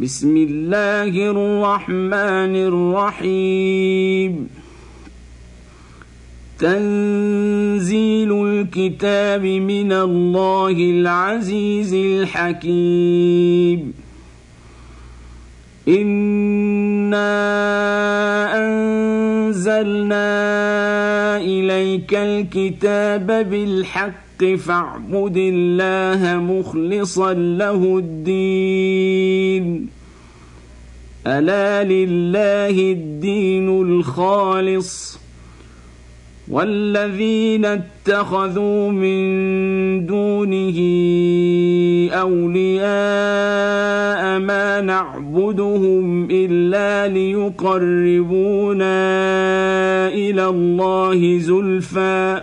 بسم الله الرحمن الرحيم. تنزيل الكتاب من الله العزيز الحكيم. انا انزلنا اليك الكتاب بالحق فاعبد الله مخلصا له الدين. ألا لله الدين الخالص. والذين اتخذوا من دونه أولياء ما نعبدهم إلا ليقربونا إلى الله زلفى.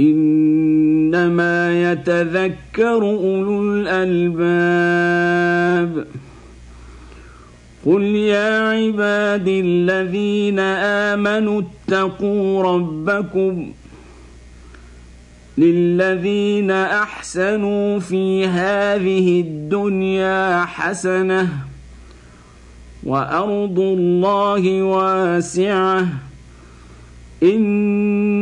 إنما يتذكر أولو الألباب. قل يا عبادي الذين آمنوا اتقوا ربكم للذين أحسنوا في هذه الدنيا حسنة وأرض الله واسعة.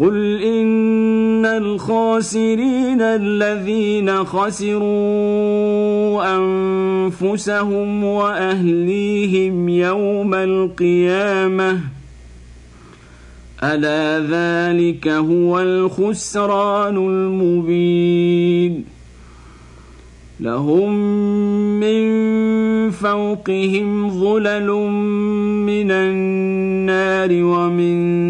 قل ان الخاسرين الذين خسروا انفسهم واهليهم يوم القيامه الا ذلك هو الخسران المبين لهم من فوقهم ظلل من النار ومن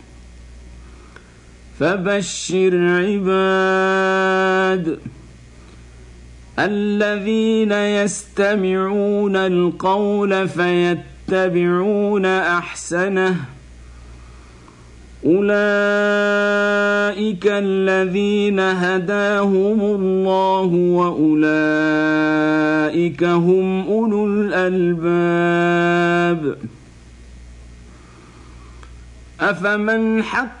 فبشر عباد الذين يستمعون القول فيتبعون أحسنه. أولئك الذين هداهم الله وأولئك هم أولو الألباب. أفمن حق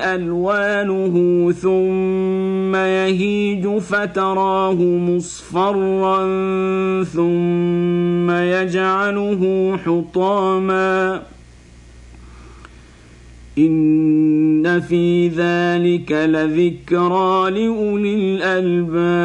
ألوانه ثم يهيج فتراه مصفرا ثم يجعله حطاما. إن في ذلك لذكرى لأولي الألباب.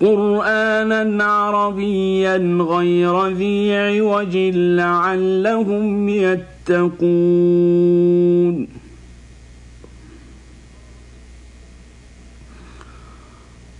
قرآنا عربيا غير ذي عوج لعلهم يتقون.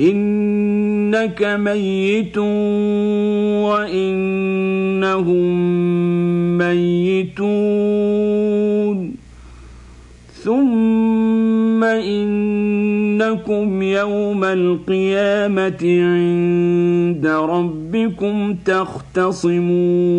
إنك ميت وإنهم ميتون. ثم إنكم يوم القيامة عند ربكم تختصمون.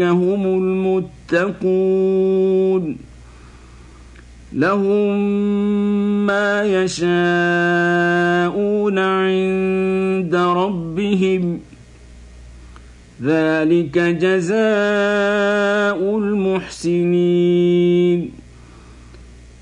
هم المتقون. لهم ما يشاءون عند ربهم. ذلك جزاء المحسنين.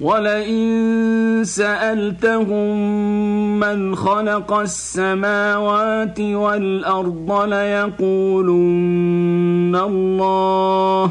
ولئن سألتهم من خلق السماوات والأرض ليقولن الله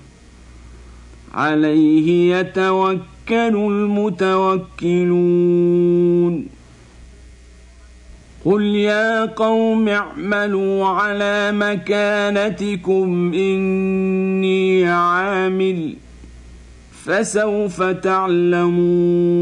عليه يتوكل المتوكلون. قل يا قوم اعملوا على مكانتكم إني عامل فسوف تعلمون.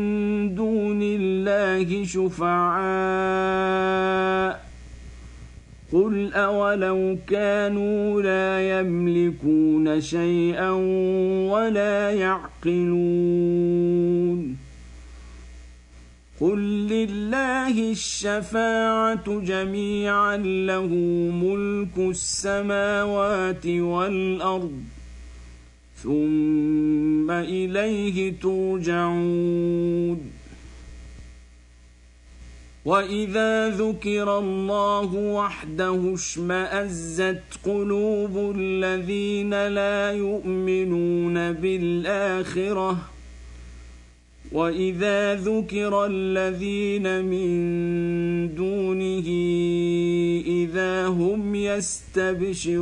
الله شفعاء قل أولو كانوا لا يملكون شيئا ولا يعقلون قل لله الشفاعة جميعا له ملك السماوات والأرض ثم إليه ترجعون واذا ذكر الله وحده اشمازت قلوب الذين لا يؤمنون بالاخره واذا ذكر الذين من دونه اذا هم يستبشرون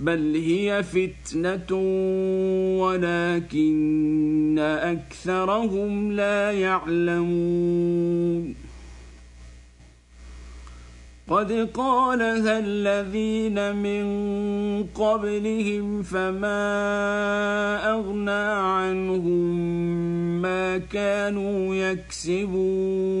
بل هي فتنه ولكن اكثرهم لا يعلمون قد قالها الذين من قبلهم فما اغنى عنهم ما كانوا يكسبون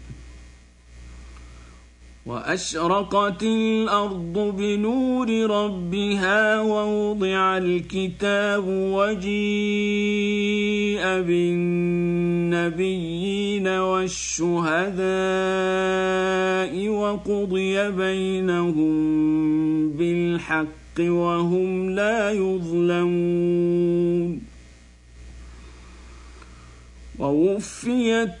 وأشرقت الأرض بنور ربها ووضع الكتاب وجيء بالنبيين والشهداء وقضي بينهم بالحق وهم لا يظلمون ووفيت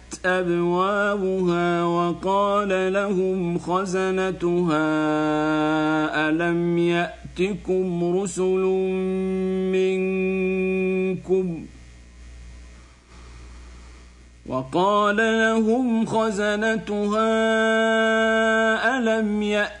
أبوابها وقال لهم خزنتها ألم يأتكم رسل منكم؟ وقال لهم خزنتها ألم يأتكم